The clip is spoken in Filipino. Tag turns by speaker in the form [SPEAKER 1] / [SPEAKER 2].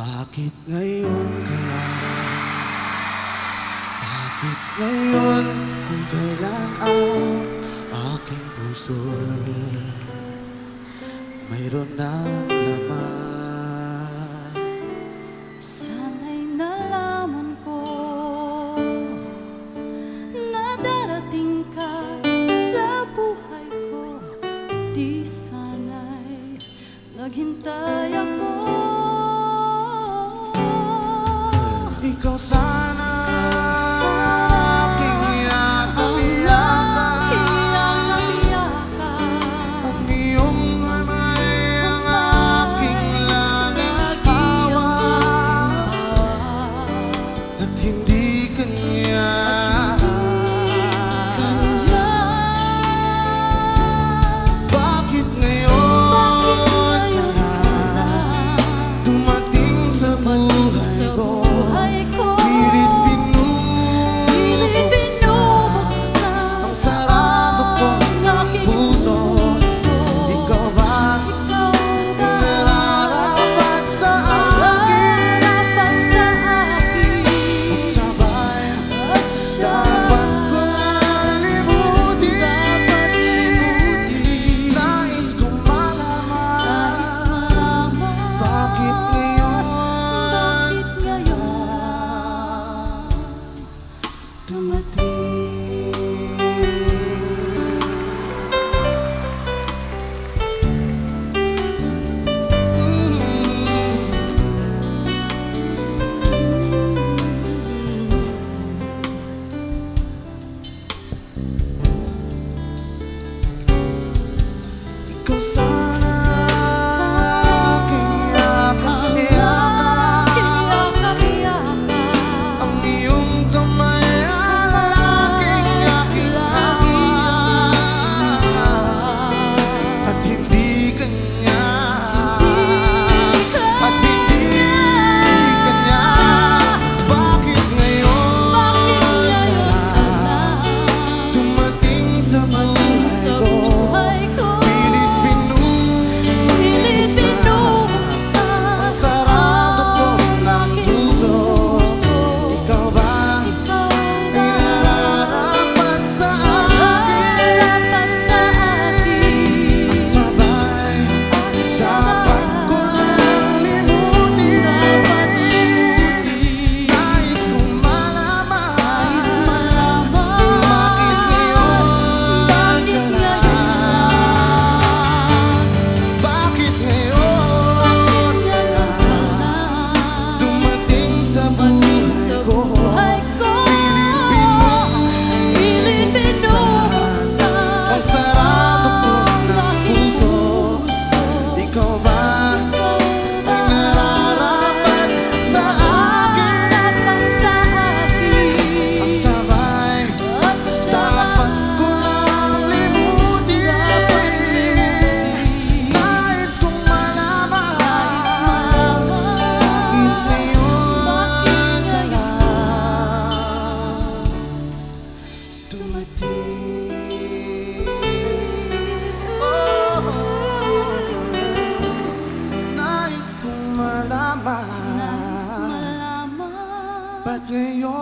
[SPEAKER 1] Bakit ngayon ka lang? Bakit ngayon kung kailan ang aking puso mayroon ng laman?
[SPEAKER 2] Sana'y nalaman ko na darating ka sa buhay ko. Di sana'y naghintay ako.
[SPEAKER 1] because I 没有